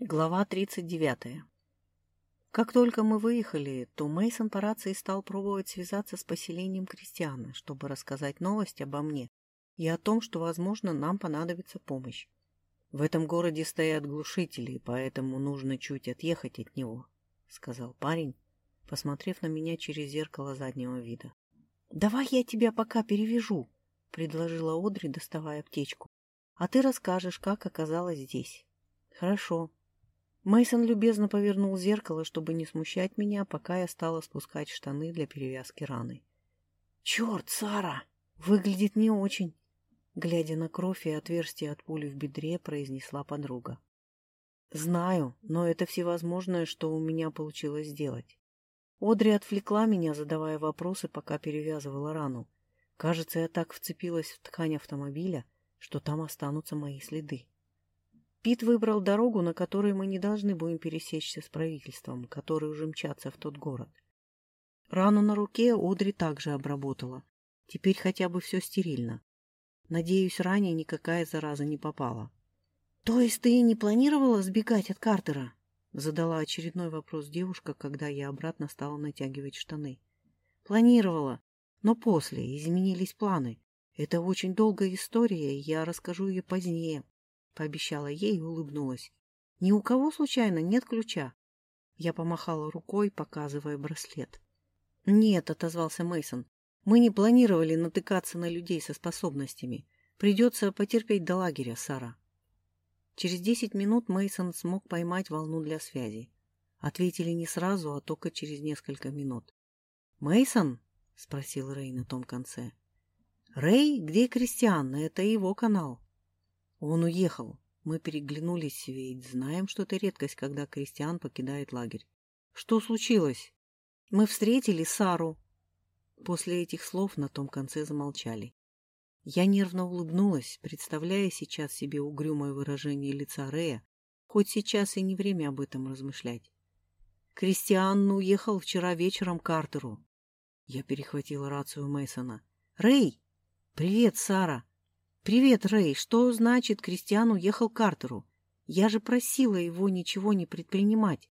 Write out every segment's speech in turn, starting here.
Глава 39. Как только мы выехали, то Мейсон по рации стал пробовать связаться с поселением крестьяна, чтобы рассказать новость обо мне и о том, что, возможно, нам понадобится помощь. В этом городе стоят глушители, поэтому нужно чуть отъехать от него, — сказал парень, посмотрев на меня через зеркало заднего вида. — Давай я тебя пока перевяжу, — предложила Одри, доставая аптечку. — А ты расскажешь, как оказалась здесь. — Хорошо, Мейсон любезно повернул зеркало, чтобы не смущать меня, пока я стала спускать штаны для перевязки раны. «Черт, Сара! Выглядит не очень!» Глядя на кровь и отверстие от пули в бедре, произнесла подруга. «Знаю, но это всевозможное, что у меня получилось сделать. Одри отвлекла меня, задавая вопросы, пока перевязывала рану. Кажется, я так вцепилась в ткань автомобиля, что там останутся мои следы. Пит выбрал дорогу, на которой мы не должны будем пересечься с правительством, который уже мчатся в тот город. Рану на руке Одри также обработала. Теперь хотя бы все стерильно. Надеюсь, ранее никакая зараза не попала. — То есть ты не планировала сбегать от Картера? — задала очередной вопрос девушка, когда я обратно стала натягивать штаны. — Планировала, но после изменились планы. Это очень долгая история, и я расскажу ее позднее, пообещала ей и улыбнулась. Ни у кого случайно нет ключа? Я помахала рукой, показывая браслет. Нет, отозвался Мейсон. Мы не планировали натыкаться на людей со способностями. Придется потерпеть до лагеря, Сара. Через десять минут Мейсон смог поймать волну для связи. Ответили не сразу, а только через несколько минут. Мейсон? спросил Рэй на том конце. Рэй, где Кристиан? Это его канал. Он уехал. Мы переглянулись, ведь знаем, что это редкость, когда крестьян покидает лагерь. Что случилось? Мы встретили Сару. После этих слов на том конце замолчали. Я нервно улыбнулась, представляя сейчас себе угрюмое выражение лица Рея, хоть сейчас и не время об этом размышлять. Кристиан уехал вчера вечером к Картеру. Я перехватила рацию Мейсона. Рэй! Привет, Сара! «Привет, Рэй. Что значит, Кристиан уехал Картеру? Я же просила его ничего не предпринимать».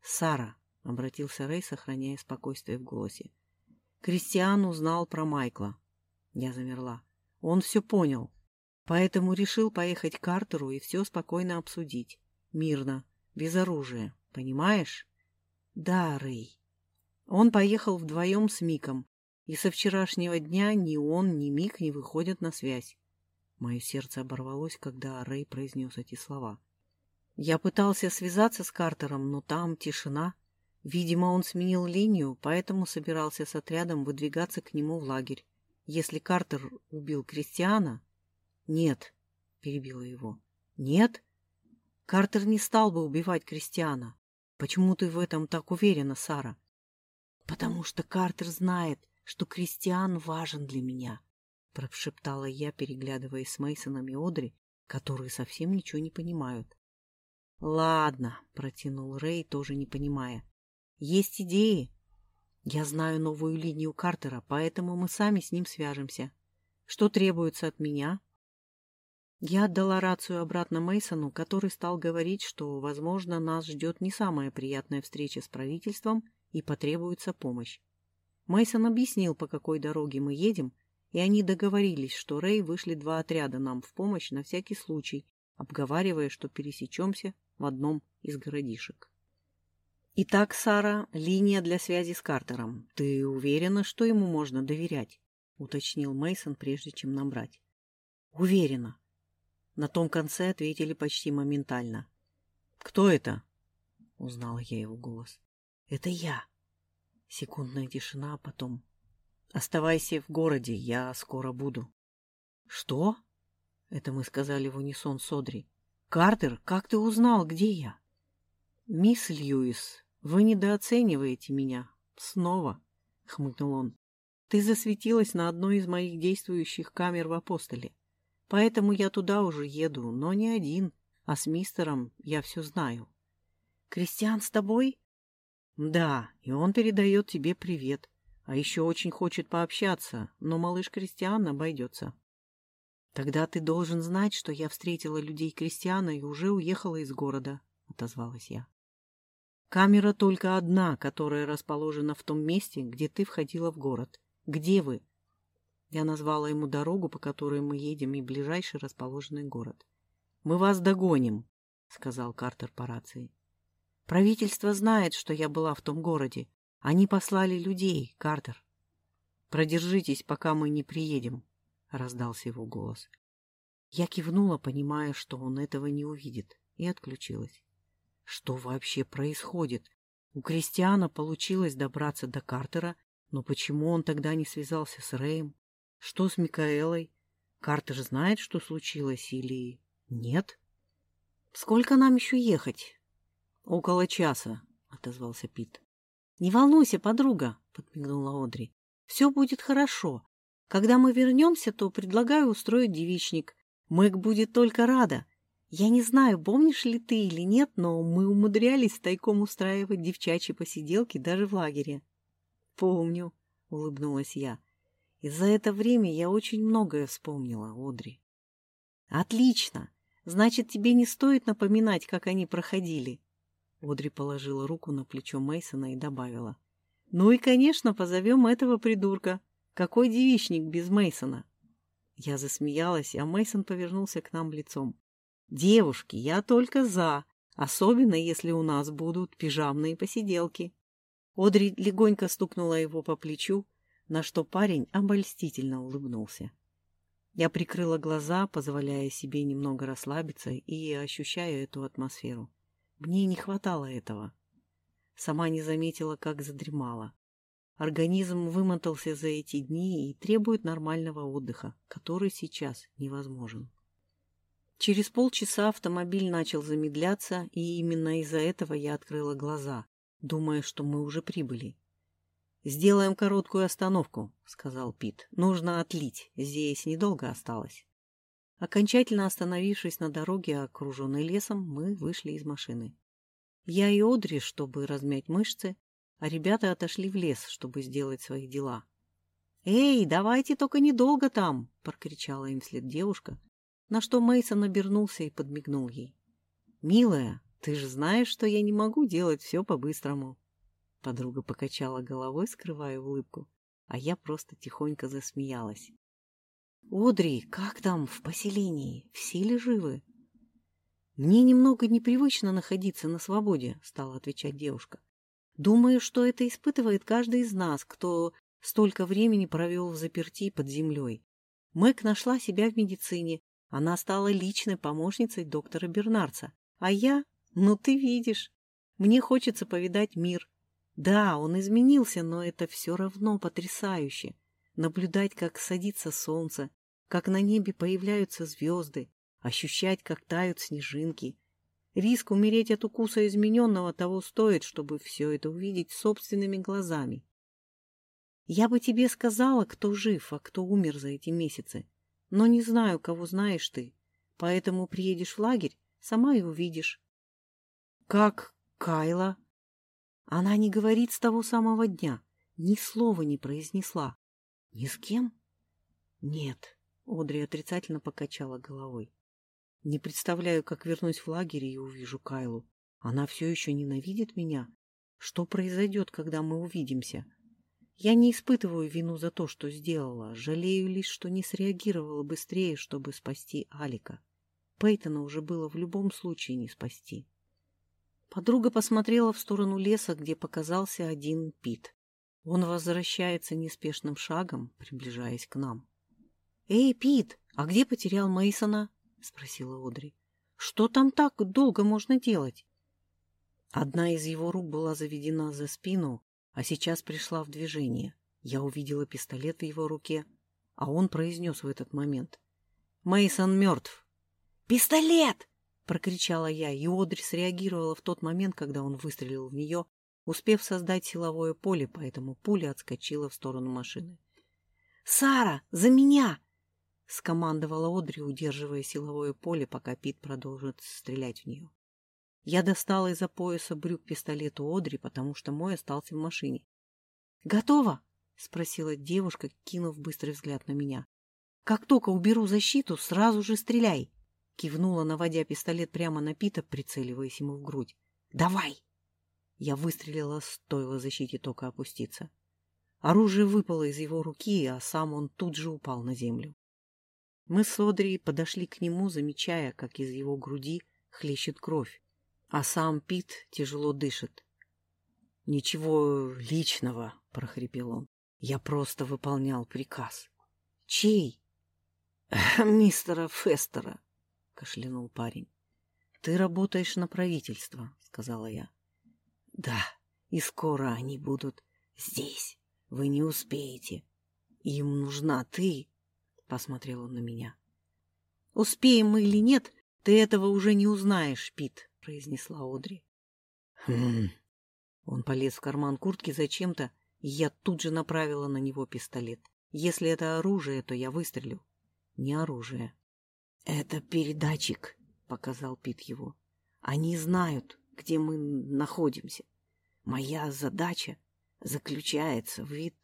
«Сара», — обратился Рэй, сохраняя спокойствие в голосе. «Кристиан узнал про Майкла». Я замерла. Он все понял, поэтому решил поехать к Картеру и все спокойно обсудить. Мирно, без оружия. Понимаешь? Да, Рэй. Он поехал вдвоем с Миком, и со вчерашнего дня ни он, ни Мик не выходят на связь. Мое сердце оборвалось, когда Рэй произнес эти слова. Я пытался связаться с Картером, но там тишина. Видимо, он сменил линию, поэтому собирался с отрядом выдвигаться к нему в лагерь. Если Картер убил Кристиана... Нет, перебила его. Нет? Картер не стал бы убивать Кристиана. Почему ты в этом так уверена, Сара? Потому что Картер знает, что Кристиан важен для меня. — прошептала я, переглядываясь с Мейсоном и Одри, которые совсем ничего не понимают. — Ладно, — протянул Рэй, тоже не понимая. — Есть идеи. Я знаю новую линию Картера, поэтому мы сами с ним свяжемся. Что требуется от меня? Я отдала рацию обратно Мейсону, который стал говорить, что, возможно, нас ждет не самая приятная встреча с правительством и потребуется помощь. Мейсон объяснил, по какой дороге мы едем, и они договорились, что Рэй вышли два отряда нам в помощь на всякий случай, обговаривая, что пересечемся в одном из городишек. «Итак, Сара, линия для связи с Картером. Ты уверена, что ему можно доверять?» — уточнил Мейсон, прежде чем набрать. «Уверена». На том конце ответили почти моментально. «Кто это?» — узнала я его голос. «Это я». Секундная тишина, а потом Оставайся в городе, я скоро буду. Что? Это мы сказали в унисон Содри. Картер, как ты узнал, где я? Мисс Льюис, вы недооцениваете меня. Снова, хмыкнул он. Ты засветилась на одной из моих действующих камер в апостоле. Поэтому я туда уже еду, но не один, а с мистером я все знаю. Кристиан с тобой? Да, и он передает тебе привет. А еще очень хочет пообщаться, но малыш Кристиан обойдется. Тогда ты должен знать, что я встретила людей Кристиана и уже уехала из города. — отозвалась я. «Камера только одна, которая расположена в том месте, где ты входила в город. Где вы?» Я назвала ему дорогу, по которой мы едем, и ближайший расположенный город. «Мы вас догоним», — сказал Картер по рации. «Правительство знает, что я была в том городе. Они послали людей, Картер». «Продержитесь, пока мы не приедем», — раздался его голос. Я кивнула, понимая, что он этого не увидит, и отключилась. Что вообще происходит? У Кристиана получилось добраться до Картера, но почему он тогда не связался с Рэем? Что с Микаэлой? Картер знает, что случилось, или нет? Сколько нам еще ехать? Около часа, отозвался Пит. Не волнуйся, подруга, подмигнула Одри. Все будет хорошо. Когда мы вернемся, то предлагаю устроить девичник. Мэг будет только рада. Я не знаю, помнишь ли ты или нет, но мы умудрялись тайком устраивать девчачьи посиделки даже в лагере. Помню, улыбнулась я. И за это время я очень многое вспомнила, Одри. Отлично! Значит, тебе не стоит напоминать, как они проходили. Одри положила руку на плечо Мейсона и добавила. Ну и, конечно, позовем этого придурка. Какой девичник без Мейсона? Я засмеялась, а Мейсон повернулся к нам лицом. Девушки, я только за, особенно если у нас будут пижамные посиделки. Одри легонько стукнула его по плечу, на что парень обольстительно улыбнулся. Я прикрыла глаза, позволяя себе немного расслабиться и ощущая эту атмосферу. Мне не хватало этого. Сама не заметила, как задремала. Организм вымотался за эти дни и требует нормального отдыха, который сейчас невозможен. Через полчаса автомобиль начал замедляться, и именно из-за этого я открыла глаза, думая, что мы уже прибыли. «Сделаем короткую остановку», — сказал Пит. «Нужно отлить. Здесь недолго осталось». Окончательно остановившись на дороге, окруженной лесом, мы вышли из машины. Я и Одри, чтобы размять мышцы, а ребята отошли в лес, чтобы сделать свои дела. «Эй, давайте только недолго там!» — прокричала им вслед девушка, на что Мейсон обернулся и подмигнул ей. «Милая, ты же знаешь, что я не могу делать все по-быстрому». Подруга покачала головой, скрывая улыбку, а я просто тихонько засмеялась. «Одри, как там в поселении? Все ли живы?» «Мне немного непривычно находиться на свободе», — стала отвечать девушка. «Думаю, что это испытывает каждый из нас, кто столько времени провел в заперти под землей. Мэг нашла себя в медицине, она стала личной помощницей доктора Бернарца. А я, ну ты видишь, мне хочется повидать мир, да, он изменился, но это все равно потрясающе. Наблюдать, как садится солнце, как на небе появляются звезды, ощущать, как тают снежинки. Риск умереть от укуса измененного того стоит, чтобы все это увидеть собственными глазами. Я бы тебе сказала, кто жив, а кто умер за эти месяцы, но не знаю, кого знаешь ты, поэтому приедешь в лагерь, сама и увидишь. — Как Кайла? Она не говорит с того самого дня, ни слова не произнесла. Ни с кем? Нет, Одри отрицательно покачала головой. Не представляю, как вернусь в лагерь и увижу Кайлу. Она все еще ненавидит меня. Что произойдет, когда мы увидимся? Я не испытываю вину за то, что сделала. Жалею лишь, что не среагировала быстрее, чтобы спасти Алика. Пейтона уже было в любом случае не спасти. Подруга посмотрела в сторону леса, где показался один Пит. Он возвращается неспешным шагом, приближаясь к нам. «Эй, Пит, а где потерял Мейсона? спросила Одри. «Что там так долго можно делать?» Одна из его рук была заведена за спину, а сейчас пришла в движение. Я увидела пистолет в его руке, а он произнес в этот момент. Мейсон мертв!» «Пистолет!» — прокричала я, и Одри среагировала в тот момент, когда он выстрелил в нее, успев создать силовое поле, поэтому пуля отскочила в сторону машины. «Сара, за меня!» — скомандовала Одри, удерживая силовое поле, пока Пит продолжит стрелять в нее. Я достала из-за пояса брюк пистолет у Одри, потому что мой остался в машине. «Готово?» — спросила девушка, кинув быстрый взгляд на меня. «Как только уберу защиту, сразу же стреляй!» — Кивнула, наводя пистолет прямо на Пита, прицеливаясь ему в грудь. «Давай!» Я выстрелила, стоило защите тока опуститься. Оружие выпало из его руки, а сам он тут же упал на землю. Мы с Одри подошли к нему, замечая, как из его груди хлещет кровь, а сам Пит тяжело дышит. «Ничего личного», — прохрипел он. «Я просто выполнял приказ». «Чей?» «Мистера Фестера», — кашлянул парень. «Ты работаешь на правительство», — сказала я. «Да, и скоро они будут здесь. Вы не успеете. Им нужна ты», — посмотрел он на меня. «Успеем мы или нет, ты этого уже не узнаешь, Пит», — произнесла Одри. «Хм...» Он полез в карман куртки зачем-то, и я тут же направила на него пистолет. Если это оружие, то я выстрелю. Не оружие. «Это передатчик», — показал Пит его. «Они знают, где мы находимся. Моя задача заключается в вид...»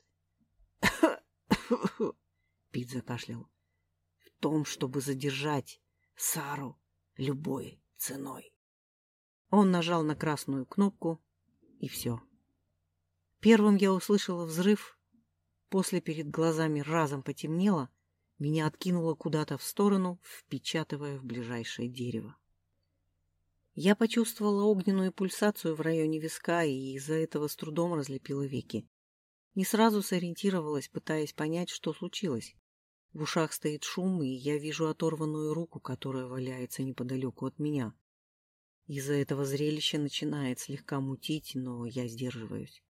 Пит закашлял. «В том, чтобы задержать Сару любой ценой». Он нажал на красную кнопку, и все. Первым я услышала взрыв, после перед глазами разом потемнело, меня откинуло куда-то в сторону, впечатывая в ближайшее дерево. Я почувствовала огненную пульсацию в районе виска и из-за этого с трудом разлепила веки. Не сразу сориентировалась, пытаясь понять, что случилось. В ушах стоит шум, и я вижу оторванную руку, которая валяется неподалеку от меня. Из-за этого зрелища начинает слегка мутить, но я сдерживаюсь.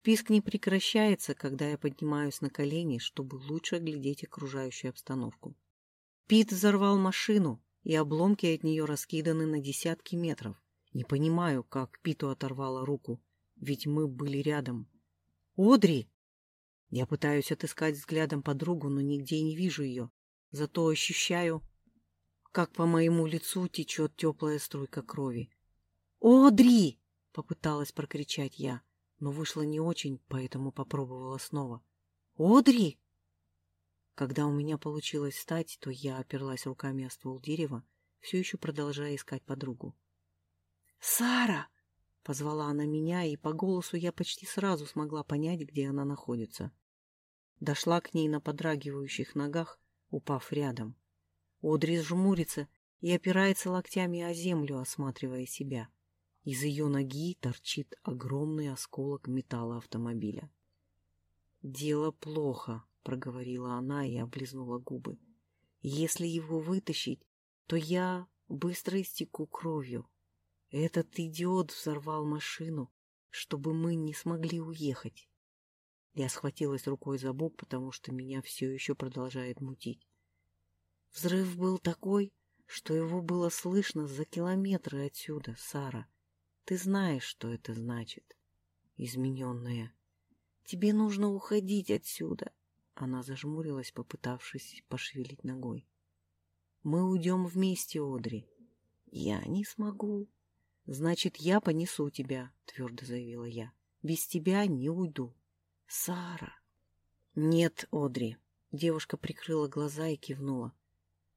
Писк не прекращается, когда я поднимаюсь на колени, чтобы лучше оглядеть окружающую обстановку. Пит взорвал машину, и обломки от нее раскиданы на десятки метров. Не понимаю, как Питу оторвало руку, ведь мы были рядом. «Одри!» Я пытаюсь отыскать взглядом подругу, но нигде не вижу ее. Зато ощущаю, как по моему лицу течет теплая струйка крови. «Одри!» — попыталась прокричать я но вышло не очень, поэтому попробовала снова. «Одри!» Когда у меня получилось встать, то я оперлась руками о ствол дерева, все еще продолжая искать подругу. «Сара!» — позвала она меня, и по голосу я почти сразу смогла понять, где она находится. Дошла к ней на подрагивающих ногах, упав рядом. Одри сжмурится и опирается локтями о землю, осматривая себя. Из ее ноги торчит огромный осколок металла автомобиля. «Дело плохо», — проговорила она и облизнула губы. «Если его вытащить, то я быстро истеку кровью. Этот идиот взорвал машину, чтобы мы не смогли уехать». Я схватилась рукой за бок, потому что меня все еще продолжает мутить. Взрыв был такой, что его было слышно за километры отсюда, Сара. Ты знаешь, что это значит. Измененная. Тебе нужно уходить отсюда. Она зажмурилась, попытавшись пошевелить ногой. Мы уйдем вместе, Одри. Я не смогу. Значит, я понесу тебя, твердо заявила я. Без тебя не уйду. Сара. Нет, Одри. Девушка прикрыла глаза и кивнула.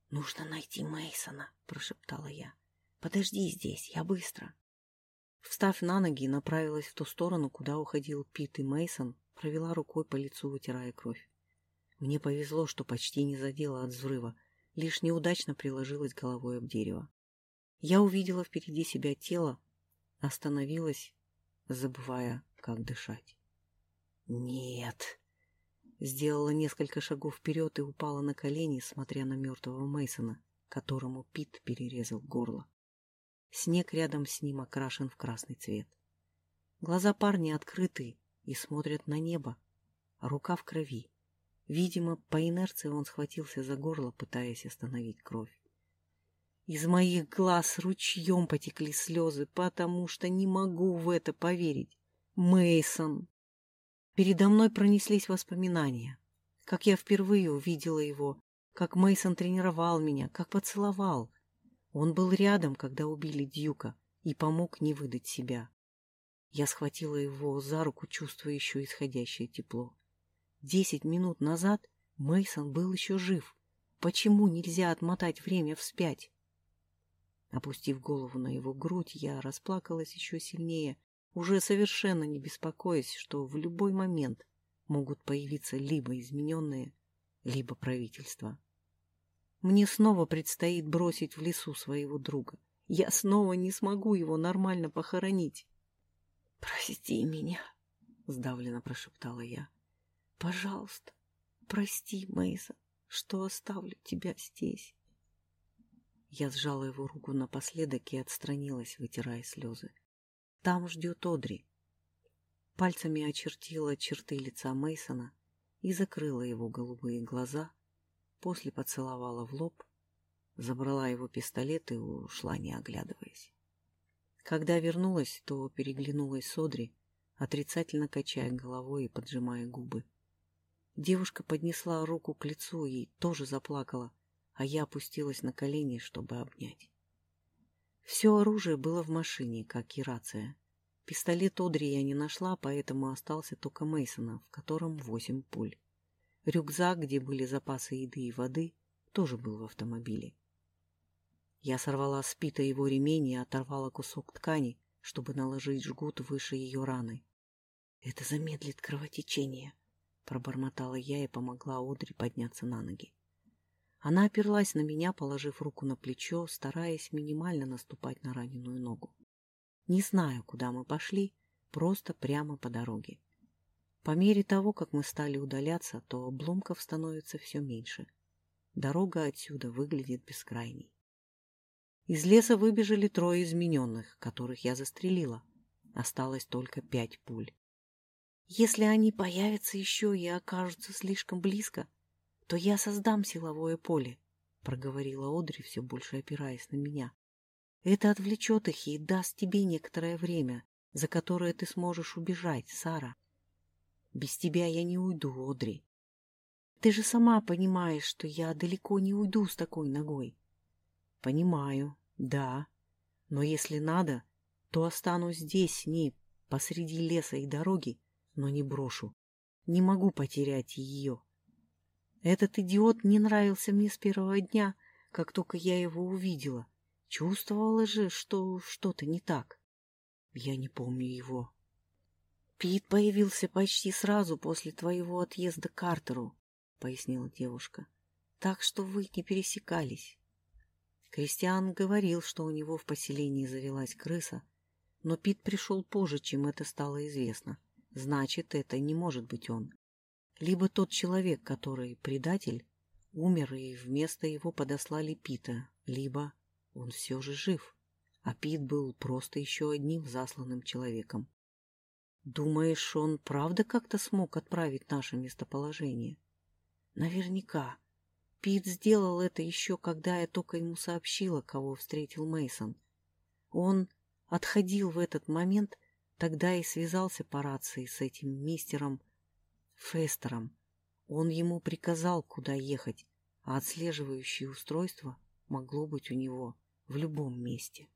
Нужно найти Мейсона, прошептала я. Подожди здесь, я быстро. Встав на ноги, направилась в ту сторону, куда уходил Пит и Мейсон, провела рукой по лицу, вытирая кровь. Мне повезло, что почти не задела от взрыва, лишь неудачно приложилась головой об дерево. Я увидела впереди себя тело, остановилась, забывая, как дышать. «Нет!» Сделала несколько шагов вперед и упала на колени, смотря на мертвого Мейсона, которому Пит перерезал горло. Снег рядом с ним окрашен в красный цвет. Глаза парня открыты и смотрят на небо, рука в крови. Видимо, по инерции он схватился за горло, пытаясь остановить кровь. Из моих глаз ручьем потекли слезы, потому что не могу в это поверить. Мейсон. Передо мной пронеслись воспоминания, как я впервые увидела его, как Мейсон тренировал меня, как поцеловал — он был рядом, когда убили Дьюка, и помог не выдать себя. Я схватила его за руку, чувствуя еще исходящее тепло. Десять минут назад Мейсон был еще жив. Почему нельзя отмотать время вспять? Опустив голову на его грудь, я расплакалась еще сильнее, уже совершенно не беспокоясь, что в любой момент могут появиться либо измененные, либо правительство. Мне снова предстоит бросить в лесу своего друга. Я снова не смогу его нормально похоронить. «Прости меня», — сдавленно прошептала я. «Пожалуйста, прости, Мейса, что оставлю тебя здесь». Я сжала его руку напоследок и отстранилась, вытирая слезы. Там ждет Одри. Пальцами очертила черты лица Мейсона и закрыла его голубые глаза, после поцеловала в лоб, забрала его пистолет и ушла, не оглядываясь. Когда вернулась, то переглянулась с Одри, отрицательно качая головой и поджимая губы. Девушка поднесла руку к лицу и тоже заплакала, а я опустилась на колени, чтобы обнять. Все оружие было в машине, как и рация. Пистолет Одри я не нашла, поэтому остался только Мейсона, в котором восемь пуль. Рюкзак, где были запасы еды и воды, тоже был в автомобиле. Я сорвала с Пита его ремень и оторвала кусок ткани, чтобы наложить жгут выше ее раны. «Это замедлит кровотечение», — пробормотала я и помогла Одри подняться на ноги. Она оперлась на меня, положив руку на плечо, стараясь минимально наступать на раненую ногу. Не знаю, куда мы пошли, просто прямо по дороге. По мере того, как мы стали удаляться, то обломков становится все меньше. Дорога отсюда выглядит бескрайней. Из леса выбежали трое измененных, которых я застрелила. Осталось только пять пуль. Если они появятся еще и окажутся слишком близко, то я создам силовое поле, — проговорила Одри, все больше опираясь на меня. Это отвлечет их и даст тебе некоторое время, за которое ты сможешь убежать, Сара. Без тебя я не уйду, Одри. Ты же сама понимаешь, что я далеко не уйду с такой ногой. Понимаю, да. Но если надо, то останусь здесь с ней, посреди леса и дороги, но не брошу. Не могу потерять ее. Этот идиот не нравился мне с первого дня, как только я его увидела. Чувствовала же, что что-то не так. Я не помню его. Пит появился почти сразу после твоего отъезда к Картеру, пояснила девушка. Так что вы не пересекались. Кристиан говорил, что у него в поселении завелась крыса, но Пит пришел позже, чем это стало известно. Значит, это не может быть он. Либо тот человек, который предатель, умер, и вместо его подослали Пита, либо он все же жив, а Пит был просто еще одним засланным человеком. Думаешь, он правда как-то смог отправить наше местоположение? Наверняка. Пит сделал это еще, когда я только ему сообщила, кого встретил Мейсон. Он отходил в этот момент, тогда и связался по рации с этим мистером Фестером. Он ему приказал, куда ехать, а отслеживающее устройство могло быть у него в любом месте.